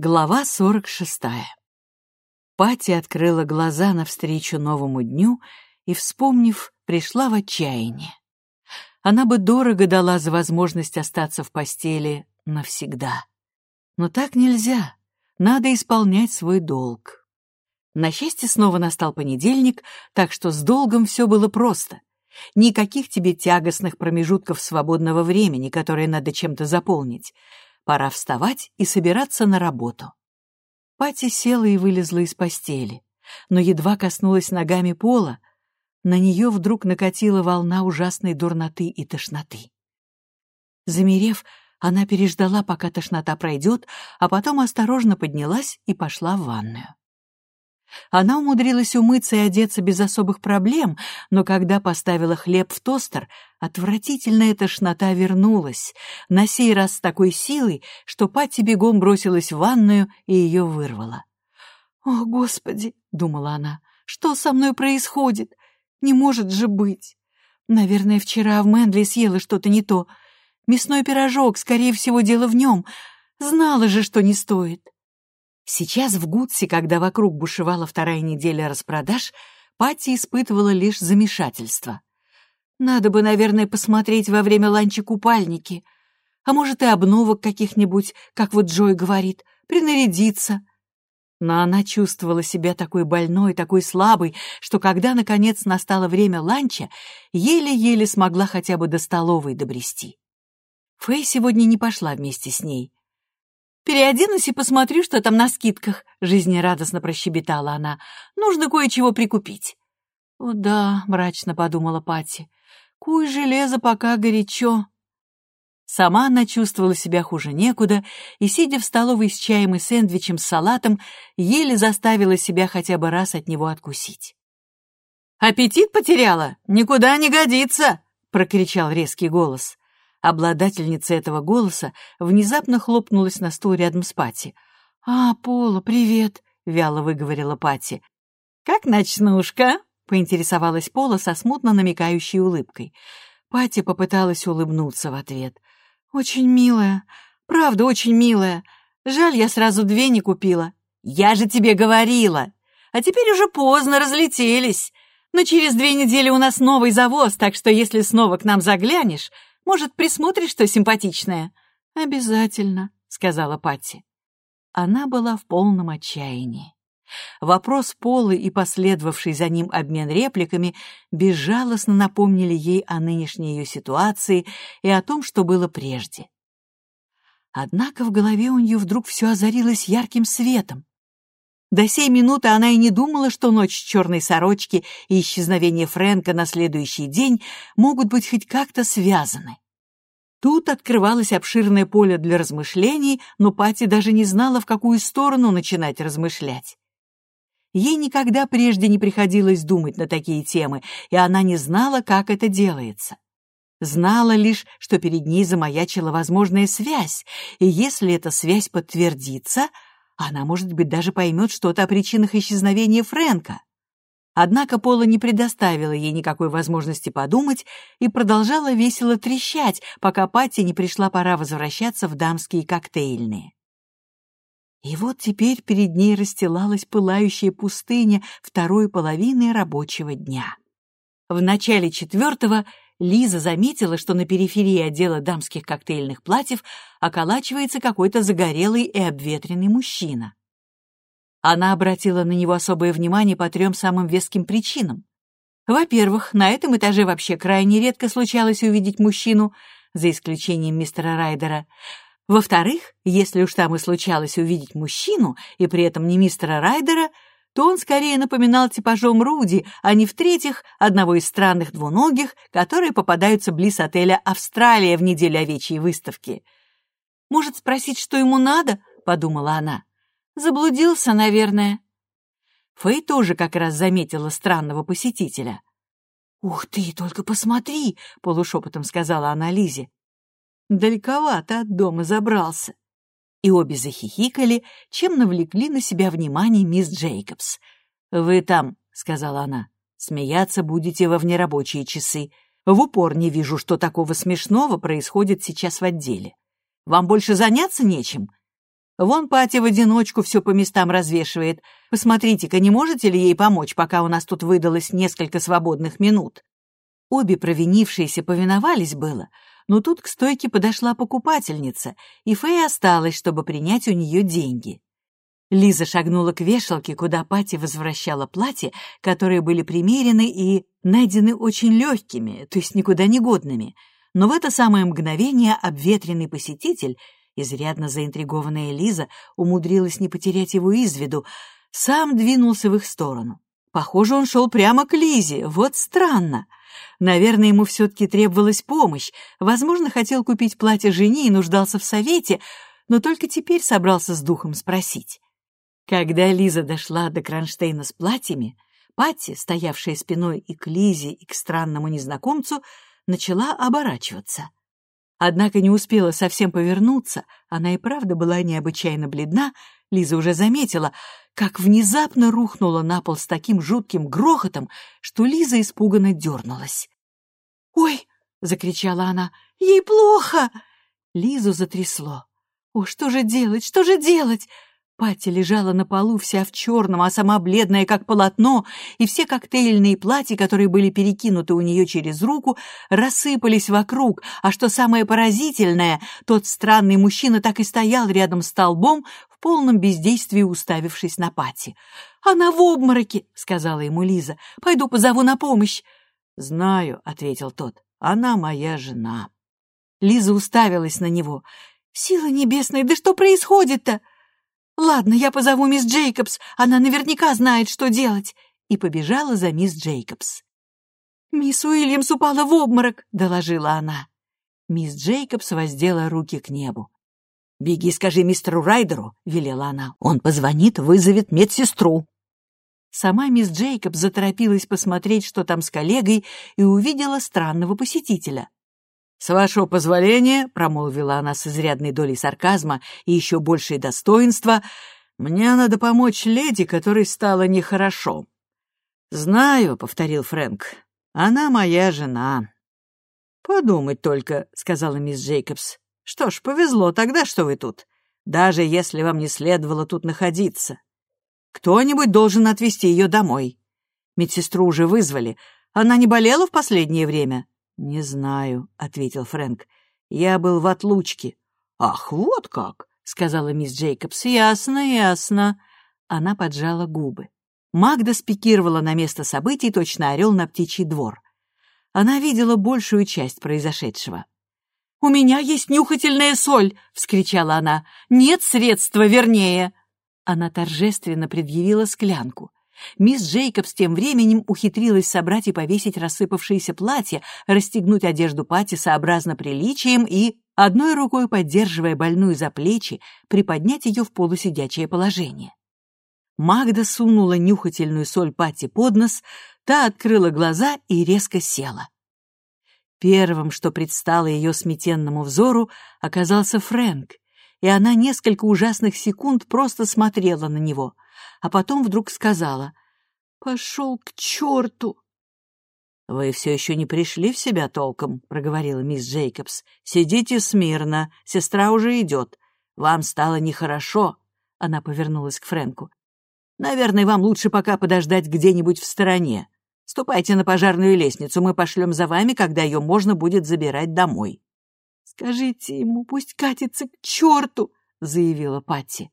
Глава сорок шестая. Пати открыла глаза навстречу новому дню и, вспомнив, пришла в отчаяние. Она бы дорого дала за возможность остаться в постели навсегда. Но так нельзя, надо исполнять свой долг. На счастье, снова настал понедельник, так что с долгом все было просто. Никаких тебе тягостных промежутков свободного времени, которые надо чем-то заполнить. Пора вставать и собираться на работу. Пати села и вылезла из постели, но едва коснулась ногами пола, на нее вдруг накатила волна ужасной дурноты и тошноты. Замерев, она переждала, пока тошнота пройдет, а потом осторожно поднялась и пошла в ванную. Она умудрилась умыться и одеться без особых проблем, но когда поставила хлеб в тостер, отвратительная тошнота вернулась, на сей раз с такой силой, что Патти бегом бросилась в ванную и ее вырвала. «О, Господи!» — думала она. «Что со мной происходит? Не может же быть! Наверное, вчера в Мэнли съела что-то не то. Мясной пирожок, скорее всего, дело в нем. Знала же, что не стоит». Сейчас в Гудсе, когда вокруг бушевала вторая неделя распродаж, Патти испытывала лишь замешательство. Надо бы, наверное, посмотреть во время ланча купальники. А может, и обновок каких-нибудь, как вот Джой говорит, принарядиться. Но она чувствовала себя такой больной, такой слабой, что когда, наконец, настало время ланча, еле-еле смогла хотя бы до столовой добрести. Фэй сегодня не пошла вместе с ней. «Переоденусь и посмотрю, что там на скидках», — жизнерадостно прощебетала она. «Нужно кое-чего прикупить». «О да», — мрачно подумала Пати. «Куй железо, пока горячо». Сама она чувствовала себя хуже некуда и, сидя в столовой с чаем и сэндвичем с салатом, еле заставила себя хотя бы раз от него откусить. «Аппетит потеряла? Никуда не годится!» — прокричал резкий голос. Обладательница этого голоса внезапно хлопнулась на стул рядом с Пати. «А, Пола, привет!» — вяло выговорила Пати. «Как ночнушка?» — поинтересовалась Пола со смутно намекающей улыбкой. Пати попыталась улыбнуться в ответ. «Очень милая. Правда, очень милая. Жаль, я сразу две не купила. Я же тебе говорила. А теперь уже поздно, разлетелись. Но через две недели у нас новый завоз, так что если снова к нам заглянешь, может, присмотришь что симпатичное?» «Обязательно», — сказала Патти. Она была в полном отчаянии. Вопрос Полы и последовавший за ним обмен репликами безжалостно напомнили ей о нынешней ее ситуации и о том, что было прежде. Однако в голове у нее вдруг все озарилось ярким светом. До сей минуты она и не думала, что ночь черной сорочки и исчезновение Фрэнка на следующий день могут быть хоть как-то связаны. Тут открывалось обширное поле для размышлений, но Пати даже не знала, в какую сторону начинать размышлять. Ей никогда прежде не приходилось думать на такие темы, и она не знала, как это делается. Знала лишь, что перед ней замаячила возможная связь, и если эта связь подтвердится — она, может быть, даже поймет что-то о причинах исчезновения Фрэнка. Однако Пола не предоставила ей никакой возможности подумать и продолжала весело трещать, пока Патти не пришла пора возвращаться в дамские коктейльные. И вот теперь перед ней расстилалась пылающая пустыня второй половины рабочего дня. В начале четвертого Лиза заметила, что на периферии отдела дамских коктейльных платьев околачивается какой-то загорелый и обветренный мужчина. Она обратила на него особое внимание по трем самым веским причинам. Во-первых, на этом этаже вообще крайне редко случалось увидеть мужчину, за исключением мистера Райдера. Во-вторых, если уж там и случалось увидеть мужчину, и при этом не мистера Райдера, то он скорее напоминал типажом Руди, а не, в-третьих, одного из странных двуногих, которые попадаются близ отеля «Австралия» в неделю овечьей выставки. «Может, спросить, что ему надо?» — подумала она. «Заблудился, наверное». Фэй тоже как раз заметила странного посетителя. «Ух ты, только посмотри!» — полушепотом сказала она Лизе. «Далековато от дома забрался и обе захихикали, чем навлекли на себя внимание мисс Джейкобс. «Вы там», — сказала она, — «смеяться будете во внерабочие часы. В упор не вижу, что такого смешного происходит сейчас в отделе. Вам больше заняться нечем?» Вон Пати в одиночку все по местам развешивает. Посмотрите-ка, не можете ли ей помочь, пока у нас тут выдалось несколько свободных минут?» Обе провинившиеся повиновались было, но тут к стойке подошла покупательница, и Фэй осталась, чтобы принять у нее деньги. Лиза шагнула к вешалке, куда Пати возвращала платья, которые были примерены и найдены очень легкими, то есть никуда не годными. Но в это самое мгновение обветренный посетитель, изрядно заинтригованная Лиза, умудрилась не потерять его из виду, сам двинулся в их сторону. Похоже, он шел прямо к Лизе, вот странно. Наверное, ему все-таки требовалась помощь, возможно, хотел купить платье жене и нуждался в совете, но только теперь собрался с духом спросить. Когда Лиза дошла до кронштейна с платьями, Патти, стоявшая спиной и к Лизе, и к странному незнакомцу, начала оборачиваться. Однако не успела совсем повернуться, она и правда была необычайно бледна, Лиза уже заметила, как внезапно рухнула на пол с таким жутким грохотом, что Лиза испуганно дернулась. «Ой!» — закричала она. «Ей плохо!» Лизу затрясло. «О, что же делать? Что же делать?» Патти лежала на полу вся в черном, а сама бледная, как полотно, и все коктейльные платья, которые были перекинуты у нее через руку, рассыпались вокруг, а что самое поразительное, тот странный мужчина так и стоял рядом с столбом, в полном бездействии уставившись на Патти. «Она в обмороке!» — сказала ему Лиза. «Пойду позову на помощь!» «Знаю», — ответил тот, — «она моя жена». Лиза уставилась на него. «Сила небесная, да что происходит-то?» «Ладно, я позову мисс Джейкобс, она наверняка знает, что делать», и побежала за мисс Джейкобс. «Мисс Уильямс упала в обморок», — доложила она. Мисс Джейкобс воздела руки к небу. «Беги, скажи мистеру Райдеру», — велела она. «Он позвонит, вызовет медсестру». Сама мисс Джейкобс заторопилась посмотреть, что там с коллегой, и увидела странного посетителя. «С вашего позволения», — промолвила она с изрядной долей сарказма и еще большей достоинства, «мне надо помочь леди, которой стало нехорошо». «Знаю», — повторил Фрэнк, — «она моя жена». «Подумать только», — сказала мисс Джейкобс. «Что ж, повезло тогда, что вы тут, даже если вам не следовало тут находиться. Кто-нибудь должен отвезти ее домой. Медсестру уже вызвали. Она не болела в последнее время?» «Не знаю», — ответил Фрэнк. «Я был в отлучке». «Ах, вот как!» — сказала мисс Джейкобс. «Ясно, ясно». Она поджала губы. Магда спикировала на место событий, точно орел на птичий двор. Она видела большую часть произошедшего. «У меня есть нюхательная соль!» — вскричала она. «Нет средства, вернее!» Она торжественно предъявила склянку. Мисс Джейкобс тем временем ухитрилась собрать и повесить рассыпавшиеся платья, расстегнуть одежду Пати сообразно приличием и, одной рукой поддерживая больную за плечи, приподнять ее в полусидячее положение. Магда сунула нюхательную соль Пати под нос, та открыла глаза и резко села. Первым, что предстало ее сметенному взору, оказался Фрэнк, и она несколько ужасных секунд просто смотрела на него — а потом вдруг сказала «Пошел к черту!» «Вы все еще не пришли в себя толком», — проговорила мисс Джейкобс. «Сидите смирно, сестра уже идет. Вам стало нехорошо». Она повернулась к Фрэнку. «Наверное, вам лучше пока подождать где-нибудь в стороне. Ступайте на пожарную лестницу, мы пошлем за вами, когда ее можно будет забирать домой». «Скажите ему, пусть катится к черту», — заявила Патти.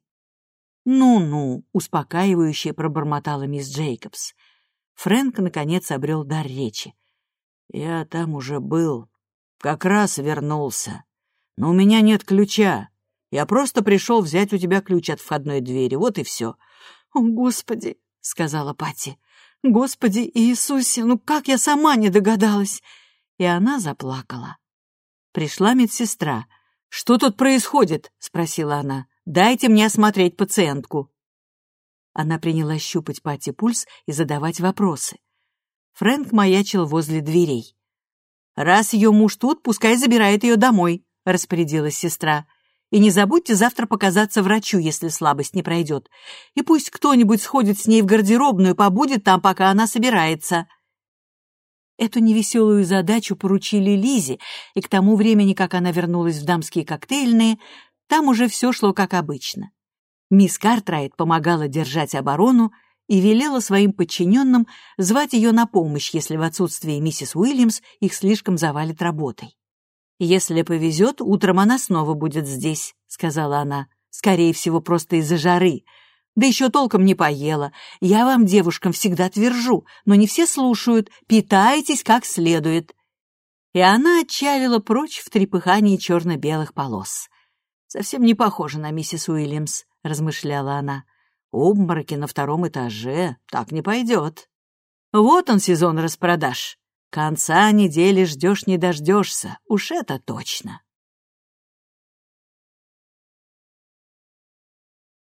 «Ну-ну», — успокаивающе пробормотала мисс Джейкобс. Фрэнк, наконец, обрел дар речи. «Я там уже был. Как раз вернулся. Но у меня нет ключа. Я просто пришел взять у тебя ключ от входной двери. Вот и все». «О, Господи!» — сказала Пати. «Господи Иисусе, ну как я сама не догадалась!» И она заплакала. Пришла медсестра. «Что тут происходит?» — спросила она. Дайте мне осмотреть пациентку». Она принялась щупать Пати пульс и задавать вопросы. Фрэнк маячил возле дверей. «Раз ее муж тут, пускай забирает ее домой», — распорядилась сестра. «И не забудьте завтра показаться врачу, если слабость не пройдет. И пусть кто-нибудь сходит с ней в гардеробную, побудет там, пока она собирается». Эту невеселую задачу поручили Лизе, и к тому времени, как она вернулась в дамские коктейльные, там уже все шло как обычно. Мисс Картрайт помогала держать оборону и велела своим подчиненным звать ее на помощь, если в отсутствие миссис Уильямс их слишком завалит работой. «Если повезет, утром она снова будет здесь», — сказала она. «Скорее всего, просто из-за жары. Да еще толком не поела. Я вам, девушкам, всегда твержу, но не все слушают. Питайтесь как следует». И она отчалила прочь в трепыхании черно-белых полос. «Совсем не похоже на миссис Уильямс», — размышляла она. «Обмороки на втором этаже. Так не пойдет. Вот он, сезон распродаж. Конца недели ждешь не дождешься, уж это точно.